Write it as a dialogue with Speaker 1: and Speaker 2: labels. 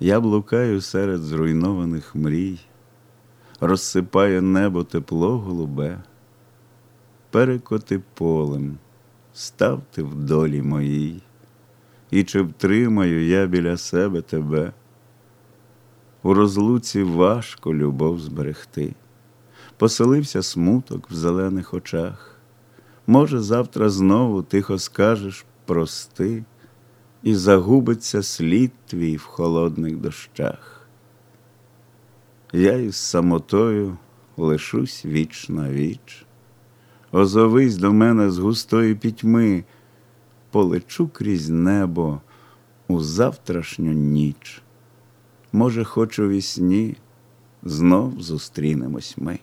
Speaker 1: Я блукаю серед зруйнованих мрій, розсипає небо тепло голубе, перекоти полем, ставте в долі моїй, і чи втримаю я біля себе тебе? У розлуці важко любов зберегти, поселився смуток в зелених очах. Може, завтра знову тихо скажеш прости, і загубиться слід твій в холодних дощах. Я із самотою лишусь віч на віч, озовись до мене з густої пітьми, полечу крізь небо у завтрашню ніч. Може, хоч у вісні знов зустрінемось ми.